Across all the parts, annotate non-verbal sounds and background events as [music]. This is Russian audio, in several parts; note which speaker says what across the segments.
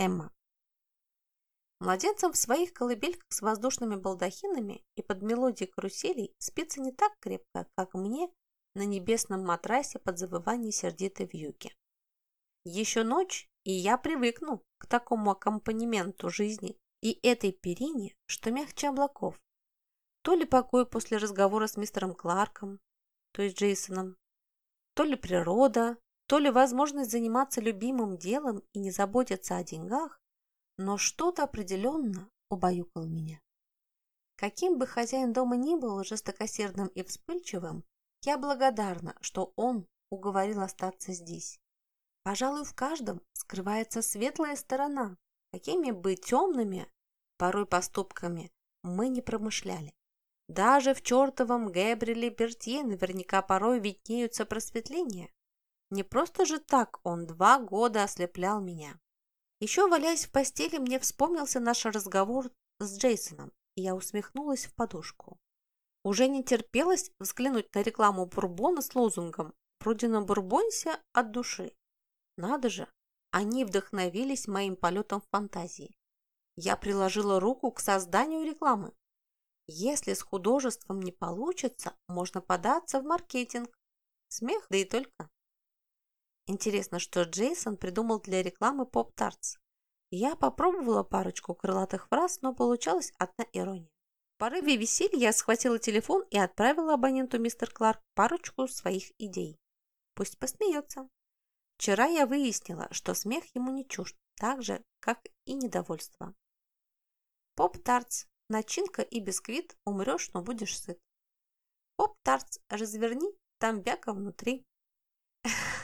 Speaker 1: Эмма. Младенцам в своих колыбельках с воздушными балдахинами и под мелодией каруселей спится не так крепко, как мне на небесном матрасе под завывание сердитой вьюги. Еще ночь, и я привыкну к такому аккомпанементу жизни и этой перине, что мягче облаков. То ли покой после разговора с мистером Кларком, то есть Джейсоном, то ли природа, то ли возможность заниматься любимым делом и не заботиться о деньгах, но что-то определенно убаюкало меня. Каким бы хозяин дома ни был жестокосердным и вспыльчивым, я благодарна, что он уговорил остаться здесь. Пожалуй, в каждом скрывается светлая сторона, какими бы темными, порой поступками, мы не промышляли. Даже в чертовом Гэбриле Бертье наверняка порой виднеются просветления. Не просто же так он два года ослеплял меня. Еще валяясь в постели, мне вспомнился наш разговор с Джейсоном, и я усмехнулась в подушку. Уже не терпелось взглянуть на рекламу бурбона с лозунгом «Вроде на бурбонсе от души». Надо же, они вдохновились моим полетом в фантазии. Я приложила руку к созданию рекламы. Если с художеством не получится, можно податься в маркетинг. Смех, да и только. Интересно, что Джейсон придумал для рекламы поп-тартс. Я попробовала парочку крылатых фраз, но получалась одна ирония порыве веселья я схватила телефон и отправила абоненту мистер Кларк парочку своих идей. Пусть посмеется. Вчера я выяснила, что смех ему не чужд, так же, как и недовольство. Поп-тартс, начинка и бисквит, умрешь, но будешь сыт. Поп-тартс, разверни, там бяка внутри. [laughs]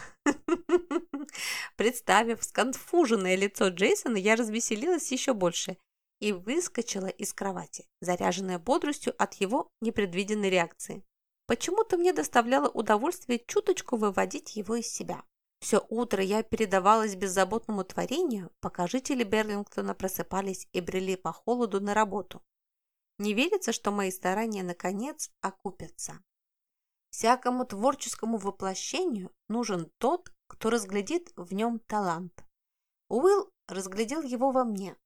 Speaker 1: [laughs] Представив сконфуженное лицо Джейсона, я развеселилась еще больше и выскочила из кровати, заряженная бодростью от его непредвиденной реакции. Почему-то мне доставляло удовольствие чуточку выводить его из себя. Все утро я передавалась беззаботному творению, пока жители Берлингтона просыпались и брели по холоду на работу. Не верится, что мои старания наконец окупятся. Всякому творческому воплощению нужен тот, кто разглядит в нем талант. Уилл разглядел его во мне,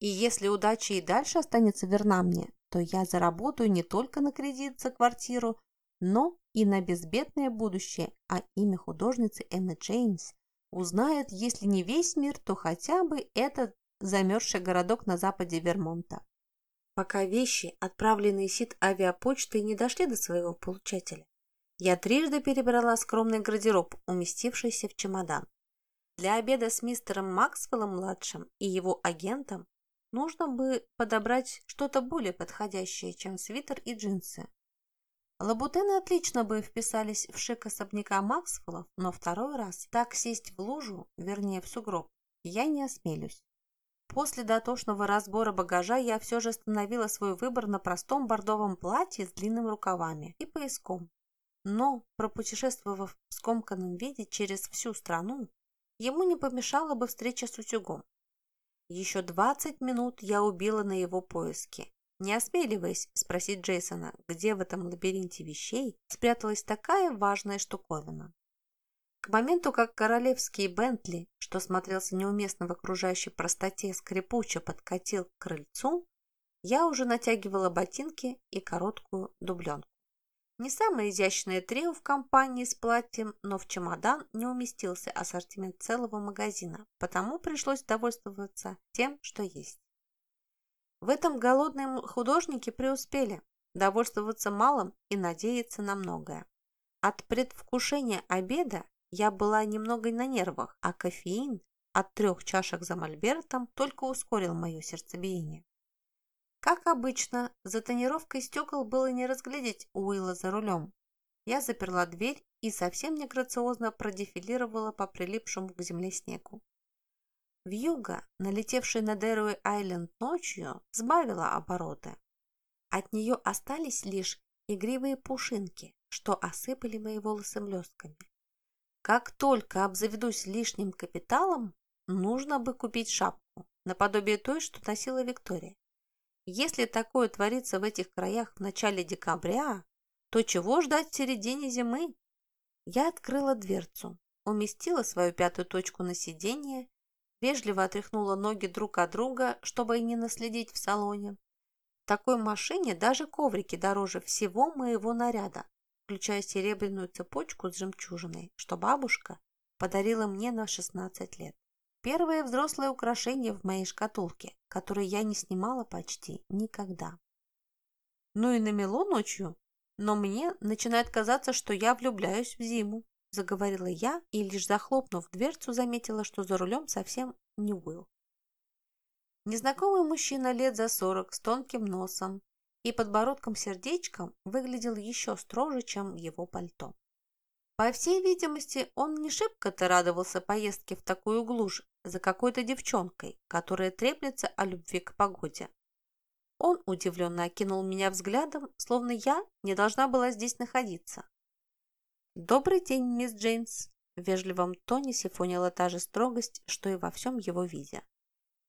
Speaker 1: и если удача и дальше останется верна мне, то я заработаю не только на кредит за квартиру, но и на безбедное будущее, а имя художницы Энны Джеймс узнает, если не весь мир, то хотя бы этот замерзший городок на западе Вермонта. Пока вещи, отправленные сит авиапочтой, не дошли до своего получателя, я трижды перебрала скромный гардероб, уместившийся в чемодан. Для обеда с мистером Максвеллом-младшим и его агентом Нужно бы подобрать что-то более подходящее, чем свитер и джинсы. Лабутены отлично бы вписались в шик особняка Максвеллов, но второй раз так сесть в лужу, вернее в сугроб, я не осмелюсь. После дотошного разбора багажа я все же остановила свой выбор на простом бордовом платье с длинными рукавами и пояском. Но, пропутешествовав в скомканном виде через всю страну, ему не помешала бы встреча с утюгом. Еще 20 минут я убила на его поиски, не осмеливаясь спросить Джейсона, где в этом лабиринте вещей спряталась такая важная штуковина. К моменту, как королевский Бентли, что смотрелся неуместно в окружающей простоте, скрипуче подкатил к крыльцу, я уже натягивала ботинки и короткую дубленку. Не самое изящное трио в компании с платьем, но в чемодан не уместился ассортимент целого магазина, потому пришлось довольствоваться тем, что есть. В этом голодные художники преуспели довольствоваться малым и надеяться на многое. От предвкушения обеда я была немного на нервах, а кофеин от трех чашек за мольбертом только ускорил мое сердцебиение. Как обычно, за тонировкой стекол было не разглядеть Уилла за рулем. Я заперла дверь и совсем неграциозно продефилировала по прилипшему к земле снегу. Вьюга, налетевшая на Дэруэй-Айленд ночью, сбавила обороты. От нее остались лишь игривые пушинки, что осыпали мои волосы блестками. Как только обзаведусь лишним капиталом, нужно бы купить шапку, наподобие той, что носила Виктория. Если такое творится в этих краях в начале декабря, то чего ждать в середине зимы? Я открыла дверцу, уместила свою пятую точку на сиденье, вежливо отряхнула ноги друг от друга, чтобы не наследить в салоне. В такой машине даже коврики дороже всего моего наряда, включая серебряную цепочку с жемчужиной, что бабушка подарила мне на 16 лет. Первое взрослое украшение в моей шкатулке, которое я не снимала почти никогда. Ну и намело ночью, но мне начинает казаться, что я влюбляюсь в зиму, заговорила я и, лишь захлопнув дверцу, заметила, что за рулем совсем не Уилл. Незнакомый мужчина лет за сорок с тонким носом и подбородком-сердечком выглядел еще строже, чем его пальто. По всей видимости, он не шибко-то радовался поездке в такую глушь за какой-то девчонкой, которая треплется о любви к погоде. Он удивленно окинул меня взглядом, словно я не должна была здесь находиться. «Добрый день, мисс Джейнс!» В вежливом тоне сифонила та же строгость, что и во всем его виде.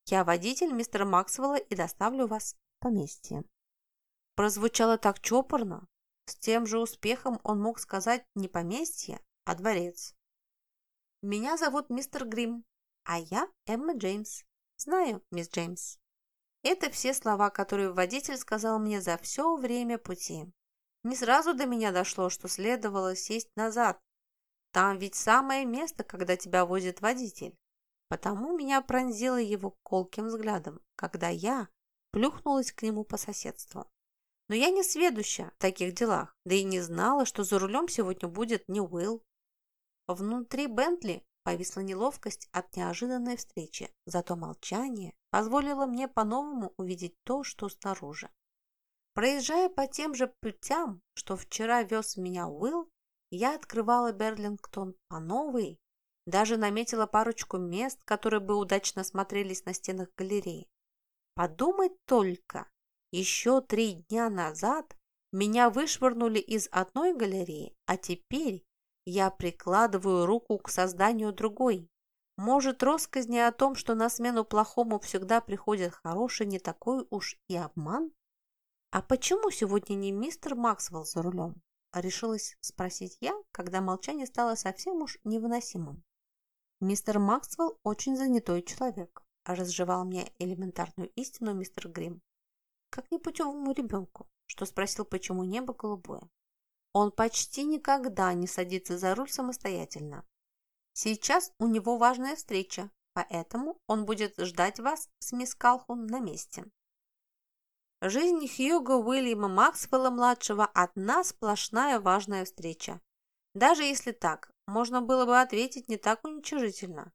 Speaker 1: «Я водитель мистера Максвелла и доставлю вас в поместье». Прозвучало так чопорно, с тем же успехом он мог сказать не поместье, а дворец. «Меня зовут мистер Грим, а я Эмма Джеймс. Знаю, мисс Джеймс». Это все слова, которые водитель сказал мне за все время пути. Не сразу до меня дошло, что следовало сесть назад. Там ведь самое место, когда тебя возит водитель. Потому меня пронзило его колким взглядом, когда я плюхнулась к нему по соседству. Но я не сведуща в таких делах, да и не знала, что за рулем сегодня будет не Уилл. Внутри Бентли повисла неловкость от неожиданной встречи, зато молчание позволило мне по-новому увидеть то, что снаружи. Проезжая по тем же путям, что вчера вез меня Уилл, я открывала Берлингтон по новой, даже наметила парочку мест, которые бы удачно смотрелись на стенах галереи. Подумать только, еще три дня назад меня вышвырнули из одной галереи, а теперь я прикладываю руку к созданию другой. Может, россказни о том, что на смену плохому всегда приходит хороший, не такой уж и обман? А почему сегодня не мистер Максвелл за рулем? Решилась спросить я, когда молчание стало совсем уж невыносимым. Мистер Максвелл очень занятой человек, разжевал мне элементарную истину мистер Грим как непутевому ребенку, что спросил, почему небо голубое. Он почти никогда не садится за руль самостоятельно. Сейчас у него важная встреча, поэтому он будет ждать вас с мисс Калхун на месте. Жизнь Хьюга Уильяма Максвелла-младшего – одна сплошная важная встреча. Даже если так, можно было бы ответить не так уничижительно.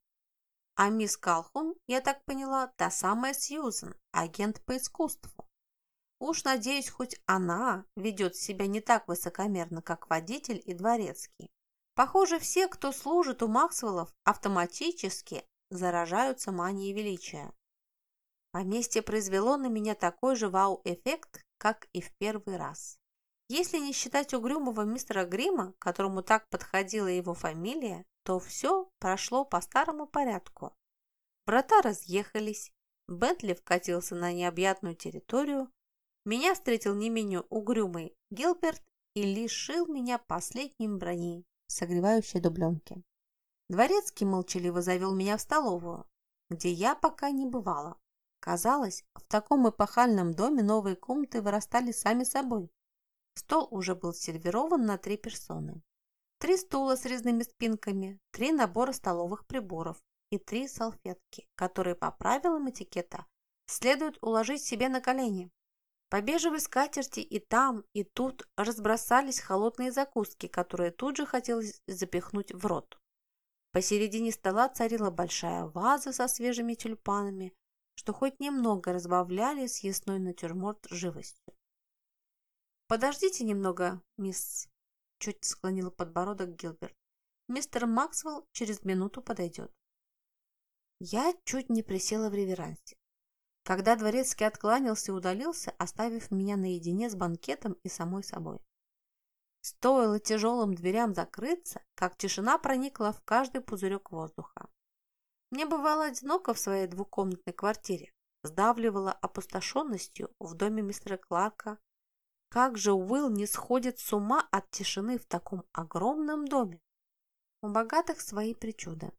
Speaker 1: А мисс Калхун, я так поняла, та самая Сьюзен, агент по искусству. Уж, надеюсь, хоть она ведет себя не так высокомерно, как водитель и дворецкий. Похоже, все, кто служит у Максвеллов, автоматически заражаются манией величия. Поместье произвело на меня такой же вау-эффект, как и в первый раз. Если не считать угрюмого мистера Грима, которому так подходила его фамилия, то все прошло по старому порядку. Врата разъехались, Бентли вкатился на необъятную территорию, меня встретил не менее угрюмый Гилберт и лишил меня последним брони, согревающей дубленки. Дворецкий молчаливо завел меня в столовую, где я пока не бывала. Казалось, в таком эпохальном доме новые комнаты вырастали сами собой. Стол уже был сервирован на три персоны. Три стула с резными спинками, три набора столовых приборов и три салфетки, которые по правилам этикета следует уложить себе на колени. По бежевой скатерти и там, и тут разбросались холодные закуски, которые тут же хотелось запихнуть в рот. Посередине стола царила большая ваза со свежими тюльпанами, что хоть немного разбавляли съестной натюрморт живостью. «Подождите немного, мисс», – чуть склонил подбородок Гилберт. «Мистер Максвелл через минуту подойдет». Я чуть не присела в реверансе когда дворецкий откланялся и удалился, оставив меня наедине с банкетом и самой собой. Стоило тяжелым дверям закрыться, как тишина проникла в каждый пузырек воздуха. Мне бывало одиноко в своей двухкомнатной квартире, сдавливала опустошенностью в доме мистера Кларка. Как же Уилл не сходит с ума от тишины в таком огромном доме? У богатых свои причуды.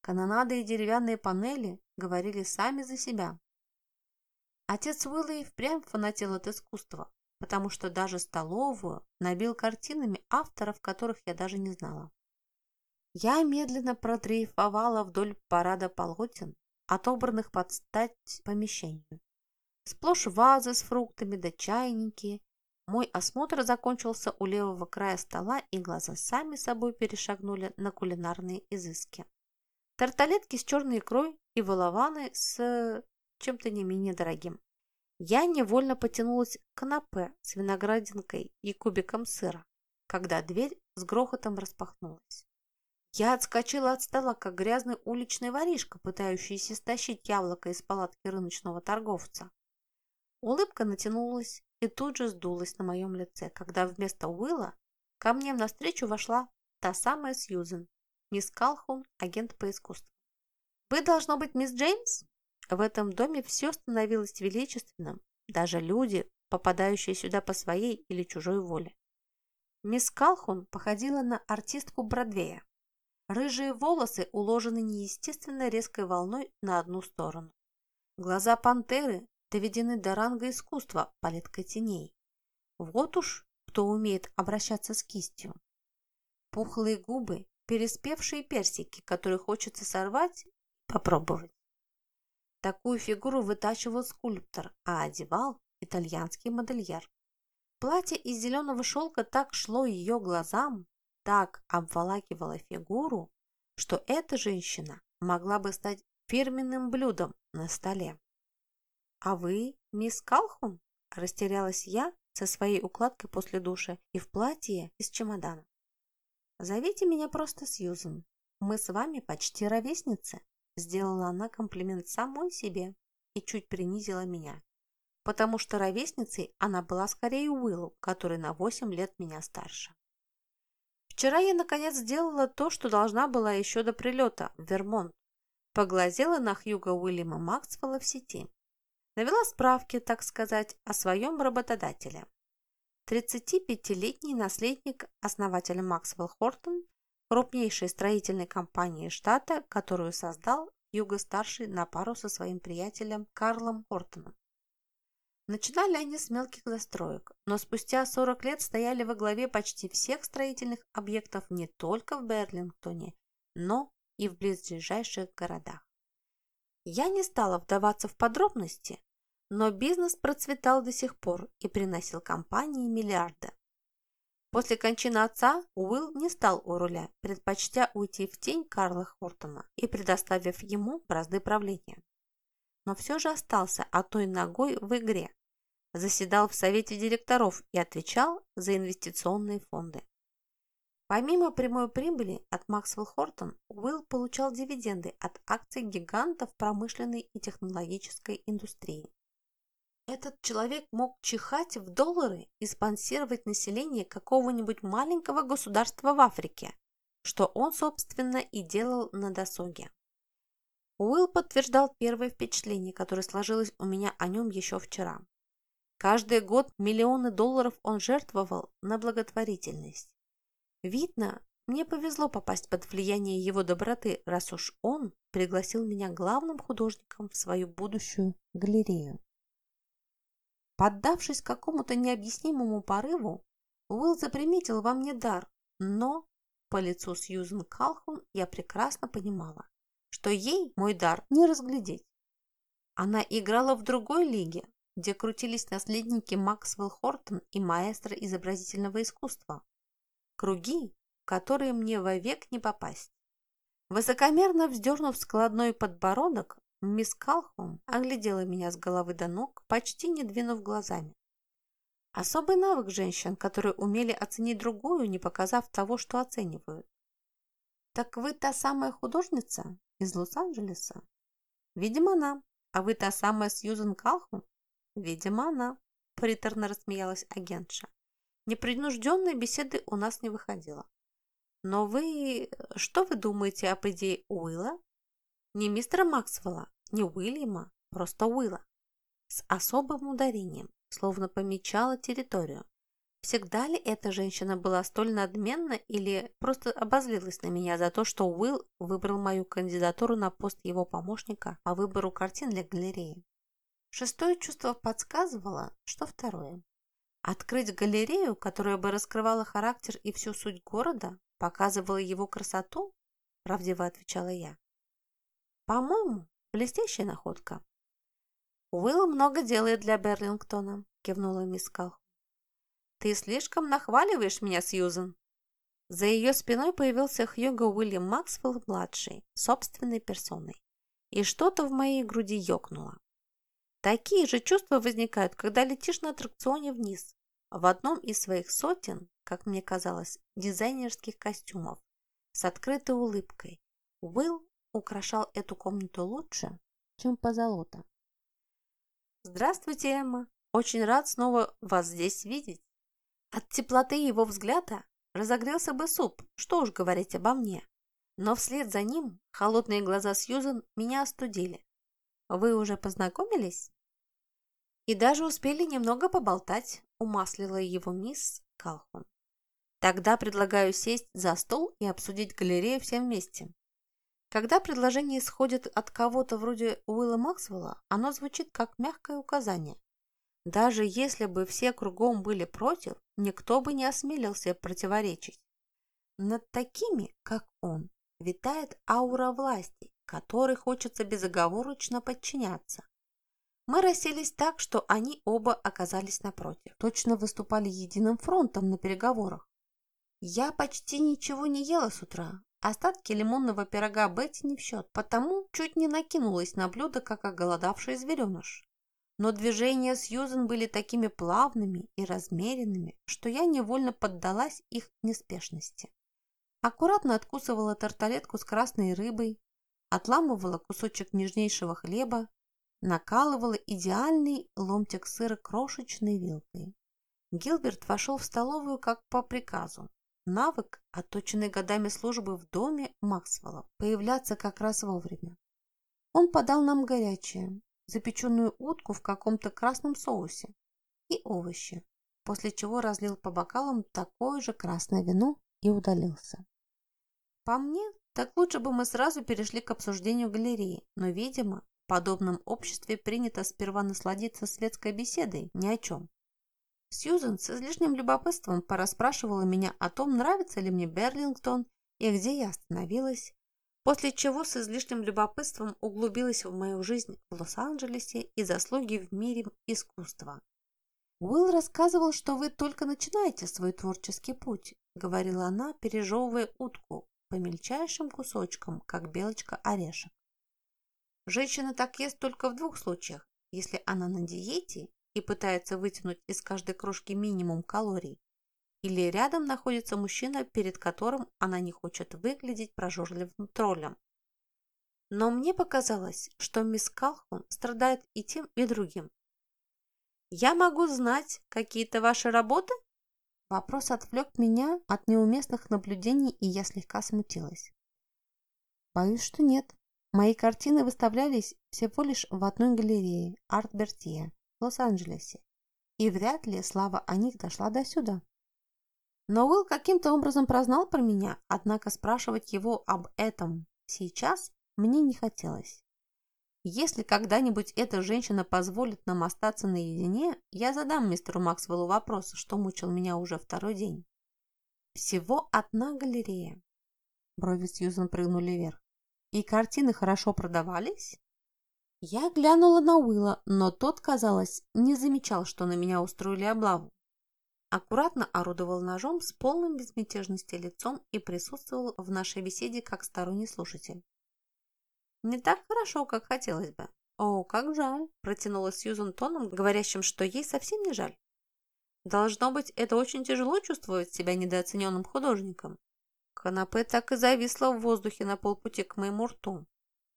Speaker 1: Канонады и деревянные панели говорили сами за себя. Отец Уилла и впрямь фанател от искусства, потому что даже столовую набил картинами авторов, которых я даже не знала. Я медленно продрейфовала вдоль парада полотен, отобранных под стать помещению. Сплошь вазы с фруктами да чайники. Мой осмотр закончился у левого края стола, и глаза сами собой перешагнули на кулинарные изыски. Тарталетки с черной икрой и волованы с чем-то не менее дорогим. Я невольно потянулась к канапе с виноградинкой и кубиком сыра, когда дверь с грохотом распахнулась. Я отскочила от стола, как грязный уличный воришка, пытающийся стащить яблоко из палатки рыночного торговца. Улыбка натянулась и тут же сдулась на моем лице, когда вместо Уилла ко мне навстречу вошла та самая Сьюзен, мисс Калхун, агент по искусству. «Вы, должно быть, мисс Джеймс?» В этом доме все становилось величественным, даже люди, попадающие сюда по своей или чужой воле. Мисс Калхун походила на артистку Бродвея. Рыжие волосы уложены неестественно резкой волной на одну сторону. Глаза пантеры доведены до ранга искусства палеткой теней. Вот уж кто умеет обращаться с кистью. Пухлые губы, переспевшие персики, которые хочется сорвать попробовать. Такую фигуру вытачивал скульптор, а одевал итальянский модельер. Платье из зеленого шелка так шло ее глазам, так обволакивало фигуру, что эта женщина могла бы стать фирменным блюдом на столе. «А вы, мисс Калхун?» – растерялась я со своей укладкой после душа и в платье из чемодана. «Зовите меня просто Сьюзен. Мы с вами почти ровесницы», Сделала она комплимент самой себе и чуть принизила меня, потому что ровесницей она была скорее Уиллу, который на 8 лет меня старше. Вчера я, наконец, сделала то, что должна была еще до прилета в Вермонт. Поглазела на Хьюга Уильяма Максвелла в сети. Навела справки, так сказать, о своем работодателе. 35-летний наследник основателя Максвелл Хортон крупнейшей строительной компании штата, которую создал Юго-старший на пару со своим приятелем Карлом Хортоном. Начинали они с мелких застроек, но спустя 40 лет стояли во главе почти всех строительных объектов не только в Берлингтоне, но и в близлежащих городах. Я не стала вдаваться в подробности, но бизнес процветал до сих пор и приносил компании миллиарды. После кончины отца Уилл не стал у руля, предпочтя уйти в тень Карла Хортона и предоставив ему бразды правления. Но все же остался а той ногой в игре, заседал в совете директоров и отвечал за инвестиционные фонды. Помимо прямой прибыли от Максвелл Хортон, Уилл получал дивиденды от акций гигантов промышленной и технологической индустрии. Этот человек мог чихать в доллары и спонсировать население какого-нибудь маленького государства в Африке, что он, собственно, и делал на досуге. Уилл подтверждал первое впечатление, которое сложилось у меня о нем еще вчера. Каждый год миллионы долларов он жертвовал на благотворительность. Видно, мне повезло попасть под влияние его доброты, раз уж он пригласил меня главным художником в свою будущую галерею. Поддавшись какому-то необъяснимому порыву, Уилл заприметил во мне дар, но по лицу Сьюзен Калхун я прекрасно понимала, что ей мой дар не разглядеть. Она играла в другой лиге, где крутились наследники Максвелл Хортон и маэстро изобразительного искусства. Круги, в которые мне вовек не попасть. Высокомерно вздернув складной подбородок, Мисс Калхум оглядела меня с головы до ног, почти не двинув глазами. Особый навык женщин, которые умели оценить другую, не показав того, что оценивают. «Так вы та самая художница из Лос-Анджелеса?» «Видимо, она. А вы та самая Сьюзен Калхум?» «Видимо, она», – приторно рассмеялась агентша. Непринужденной беседы у нас не выходило. «Но вы... Что вы думаете об идее Уилла?» Не мистера Максвелла, не Уильяма, просто Уилла. С особым ударением, словно помечала территорию. Всегда ли эта женщина была столь надменна или просто обозлилась на меня за то, что Уилл выбрал мою кандидатуру на пост его помощника по выбору картин для галереи? Шестое чувство подсказывало, что второе. Открыть галерею, которая бы раскрывала характер и всю суть города, показывала его красоту, правдиво отвечала я. По-моему, блестящая находка. Уилл много делает для Берлингтона, кивнула мисс Калх. «Ты слишком нахваливаешь меня, Сьюзен!» За ее спиной появился Хьюго Уильям Максвелл-младший, собственной персоной. И что-то в моей груди ёкнуло. Такие же чувства возникают, когда летишь на аттракционе вниз. В одном из своих сотен, как мне казалось, дизайнерских костюмов, с открытой улыбкой, Уилл украшал эту комнату лучше, чем позолота. «Здравствуйте, Эмма! Очень рад снова вас здесь видеть!» От теплоты его взгляда разогрелся бы суп, что уж говорить обо мне. Но вслед за ним холодные глаза Сьюзен меня остудили. Вы уже познакомились? И даже успели немного поболтать, умаслила его мисс Калхун. Тогда предлагаю сесть за стол и обсудить галерею всем вместе. Когда предложение исходит от кого-то вроде Уилла Максвелла, оно звучит как мягкое указание. Даже если бы все кругом были против, никто бы не осмелился противоречить. Над такими, как он, витает аура власти, которой хочется безоговорочно подчиняться. Мы расселись так, что они оба оказались напротив, точно выступали единым фронтом на переговорах. Я почти ничего не ела с утра. Остатки лимонного пирога Бетти не в счет, потому чуть не накинулась на блюдо, как оголодавший звереныш но движения Сьюзен были такими плавными и размеренными, что я невольно поддалась их неспешности. Аккуратно откусывала тарталетку с красной рыбой, отламывала кусочек нежнейшего хлеба, накалывала идеальный ломтик сыра крошечной вилкой. Гилберт вошел в столовую как по приказу. Навык, отточенный годами службы в доме Максвелла, появляться как раз вовремя. Он подал нам горячее, запеченную утку в каком-то красном соусе и овощи, после чего разлил по бокалам такое же красное вино и удалился. По мне, так лучше бы мы сразу перешли к обсуждению галереи, но, видимо, в подобном обществе принято сперва насладиться светской беседой ни о чем. Сьюзен с излишним любопытством порасспрашивала меня о том, нравится ли мне Берлингтон и где я остановилась, после чего с излишним любопытством углубилась в мою жизнь в Лос-Анджелесе и заслуги в мире искусства. «Уилл рассказывал, что вы только начинаете свой творческий путь», говорила она, пережевывая утку по мельчайшим кусочкам, как белочка орешек. Женщина так ест только в двух случаях, если она на диете и пытается вытянуть из каждой крошки минимум калорий, или рядом находится мужчина, перед которым она не хочет выглядеть прожорливым троллем. Но мне показалось, что мисс Калхун страдает и тем, и другим. «Я могу знать какие-то ваши работы?» Вопрос отвлек меня от неуместных наблюдений, и я слегка смутилась. Боюсь, что нет. Мои картины выставлялись всего лишь в одной галерее Арт Бертье Лос-Анджелесе, и вряд ли слава о них дошла до сюда. Но Уилл каким-то образом прознал про меня, однако спрашивать его об этом сейчас мне не хотелось. Если когда-нибудь эта женщина позволит нам остаться наедине, я задам мистеру Максвеллу вопрос, что мучил меня уже второй день. Всего одна галерея. Брови Сьюзан прыгнули вверх. И картины хорошо продавались? Я глянула на Уилла, но тот, казалось, не замечал, что на меня устроили облаву аккуратно орудовал ножом с полным безмятежности лицом и присутствовал в нашей беседе как сторонний слушатель. «Не так хорошо, как хотелось бы». «О, как жаль!» – протянула Сьюзан тоном, говорящим, что ей совсем не жаль. «Должно быть, это очень тяжело чувствовать себя недооцененным художником». Канапе так и зависла в воздухе на полпути к моему рту.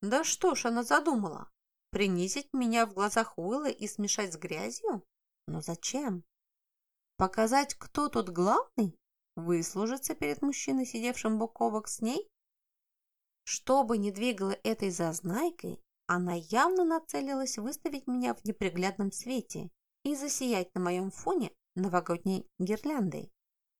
Speaker 1: «Да что ж она задумала? Принизить меня в глазах Уилла и смешать с грязью? Но зачем?» Показать, кто тут главный? Выслужиться перед мужчиной, сидевшим бок о бок с ней? Что бы ни двигало этой зазнайкой, она явно нацелилась выставить меня в неприглядном свете и засиять на моем фоне новогодней гирляндой.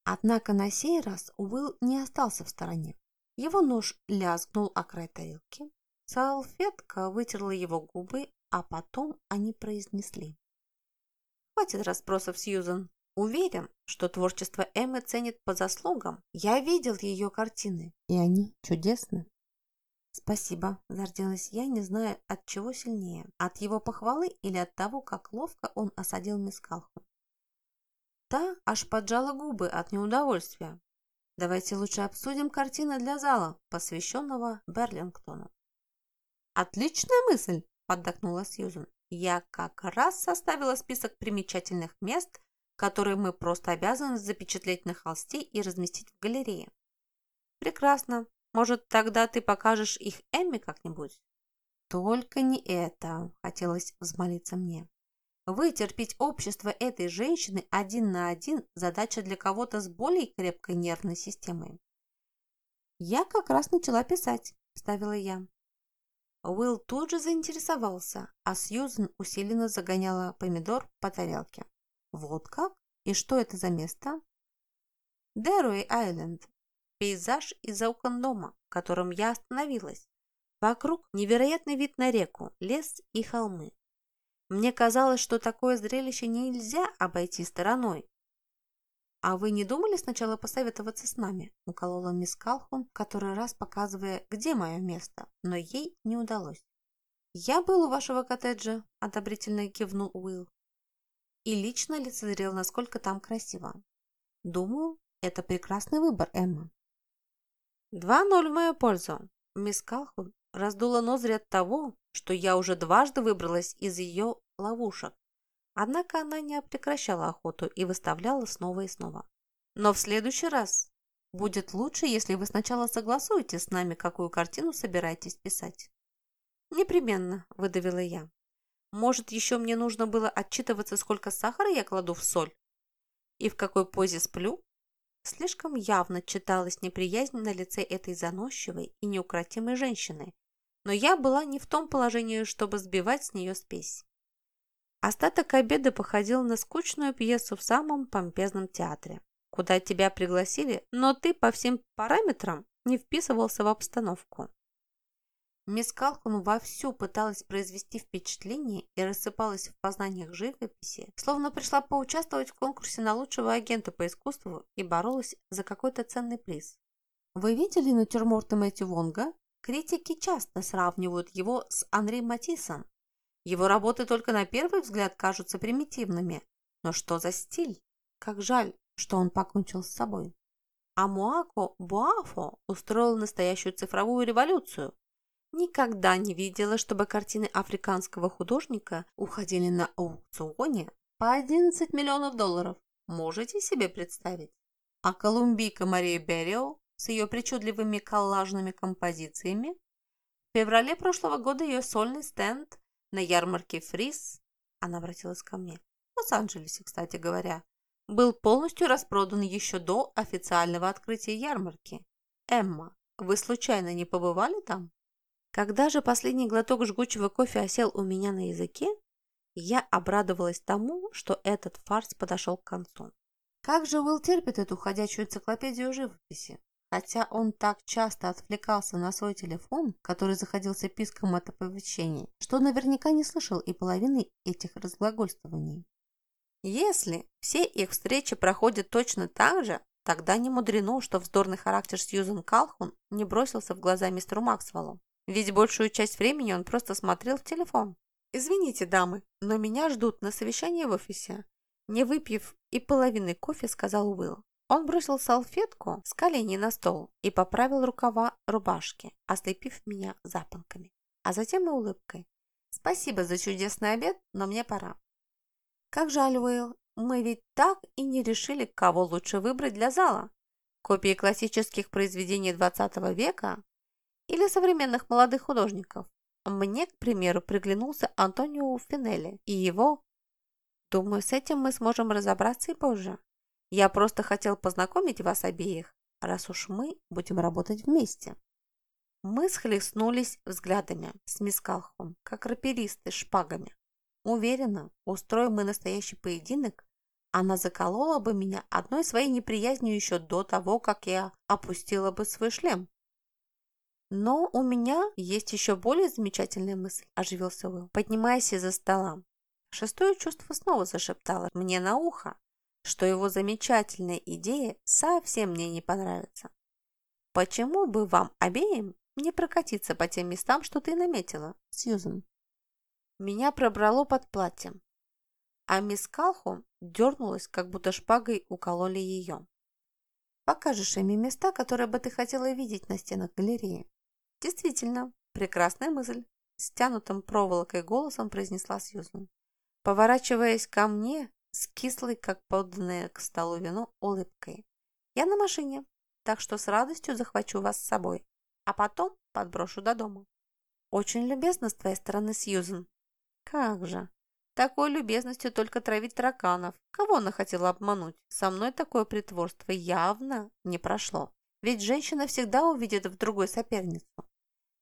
Speaker 1: Однако на сей раз Уилл не остался в стороне. Его нож лязгнул о край тарелки. Салфетка вытерла его губы, а потом они произнесли. «Хватит расспросов, Сьюзен. Уверен, что творчество Эммы ценит по заслугам. Я видел ее картины, и они чудесны». «Спасибо», – зарделась я, не зная, от чего сильнее. От его похвалы или от того, как ловко он осадил мисс Калху. Та аж поджала губы от неудовольствия. Давайте лучше обсудим картины для зала, посвященного Берлингтону. Отличная мысль, поддакнула Сьюзен. Я как раз составила список примечательных мест, которые мы просто обязаны запечатлеть на холсте и разместить в галерее. Прекрасно. Может, тогда ты покажешь их Эмми как-нибудь? Только не это, хотелось взмолиться мне. Вытерпеть общество этой женщины один на один – задача для кого-то с более крепкой нервной системой. «Я как раз начала писать», – вставила я. Уилл тут же заинтересовался, а Сьюзен усиленно загоняла помидор по тарелке. «Вот как? И что это за место?» «Дэруэй Айленд. Пейзаж из окон дома, в котором я остановилась. Вокруг невероятный вид на реку, лес и холмы. Мне казалось, что такое зрелище нельзя обойти стороной. «А вы не думали сначала посоветоваться с нами?» – уколола мисс Калхун, который раз показывая, где мое место, но ей не удалось. «Я был у вашего коттеджа», – одобрительно кивнул Уилл. «И лично лицезрел, насколько там красиво. Думаю, это прекрасный выбор, Эмма». «Два ноль в мою пользу». Мисс Калхун раздула ноздри от того, что я уже дважды выбралась из ее ловушек. Однако она не прекращала охоту и выставляла снова и снова. Но в следующий раз будет лучше, если вы сначала согласуете с нами, какую картину собираетесь писать. Непременно, выдавила я. Может, еще мне нужно было отчитываться, сколько сахара я кладу в соль? И в какой позе сплю? Слишком явно читалась неприязнь на лице этой заносчивой и неукротимой женщины, но я была не в том положении, чтобы сбивать с нее спесь. Остаток обеда походил на скучную пьесу в самом помпезном театре, куда тебя пригласили, но ты по всем параметрам не вписывался в обстановку. Мисс Калкун вовсю пыталась произвести впечатление и рассыпалась в познаниях живописи, словно пришла поучаствовать в конкурсе на лучшего агента по искусству и боролась за какой-то ценный приз. Вы видели натюрморты Мэтью Вонга? Критики часто сравнивают его с Анри Матиссом. Его работы только на первый взгляд кажутся примитивными. Но что за стиль? Как жаль, что он покончил с собой. А Муако Буафо устроил настоящую цифровую революцию. Никогда не видела, чтобы картины африканского художника уходили на аукционе по 11 миллионов долларов. Можете себе представить? А колумбийка Мария Беррио с ее причудливыми коллажными композициями. В феврале прошлого года ее сольный стенд на ярмарке Фриз, она обратилась ко мне, в Лос-Анджелесе, кстати говоря, был полностью распродан еще до официального открытия ярмарки. Эмма, вы случайно не побывали там? Когда же последний глоток жгучего кофе осел у меня на языке, я обрадовалась тому, что этот фарс подошел к концу. Как же Уилл терпит эту ходячую энциклопедию живописи? Хотя он так часто отвлекался на свой телефон, который заходился писком от оповещений, что наверняка не слышал и половины этих разглагольствований. Если все их встречи проходят точно так же, тогда не мудрено, что вздорный характер Сьюзен Калхун не бросился в глаза мистеру Максвеллу, ведь большую часть времени он просто смотрел в телефон. «Извините, дамы, но меня ждут на совещании в офисе». Не выпив и половины кофе, сказал Уилл. Он бросил салфетку с коленей на стол и поправил рукава рубашки, ослепив меня запонками, а затем и улыбкой. «Спасибо за чудесный обед, но мне пора». «Как жаль, Уилл, мы ведь так и не решили, кого лучше выбрать для зала. Копии классических произведений XX века или современных молодых художников. Мне, к примеру, приглянулся Антонио Финелли и его... Думаю, с этим мы сможем разобраться и позже. Я просто хотел познакомить вас обеих, раз уж мы будем работать вместе. Мы схлестнулись взглядами с мискалхом, как раперисты шпагами. Уверена, устроим мы настоящий поединок, она заколола бы меня одной своей неприязнью еще до того, как я опустила бы свой шлем. «Но у меня есть еще более замечательная мысль», – оживился Уилл, поднимаясь из-за стола. Шестое чувство снова зашептало мне на ухо, что его замечательная идея совсем мне не понравится. «Почему бы вам обеим не прокатиться по тем местам, что ты наметила, Сьюзен?» Меня пробрало под платьем, а мисс Калхум дернулась, как будто шпагой укололи ее. «Покажешь ими места, которые бы ты хотела видеть на стенах галереи?» «Действительно, прекрасная мысль», – стянутым проволокой голосом произнесла Сьюзен, поворачиваясь ко мне с кислой, как поданное к столу вино, улыбкой. «Я на машине, так что с радостью захвачу вас с собой, а потом подброшу до дома». «Очень любезно с твоей стороны, Сьюзен». «Как же! Такой любезностью только травить тараканов. Кого она хотела обмануть? Со мной такое притворство явно не прошло. Ведь женщина всегда увидит в другой соперницу.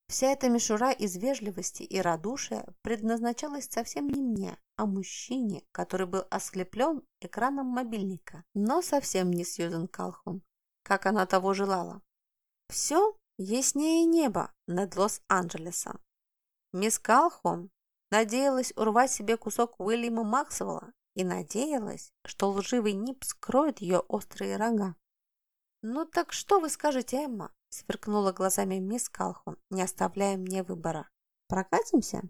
Speaker 1: Вся эта мишура из вежливости и радушия предназначалась совсем не мне, а мужчине, который был ослеплен экраном мобильника, но совсем не Сьюзен Калхун, как она того желала. Все яснее неба над Лос-Анджелесом. Мисс Калхун надеялась урвать себе кусок Уильяма Максвелла и надеялась, что лживый нип скроет ее острые рога. «Ну так что вы скажете, Эмма?» – сверкнула глазами мисс Калхун, не оставляя мне выбора. «Прокатимся?»